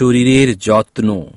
শরীরের যত্ন।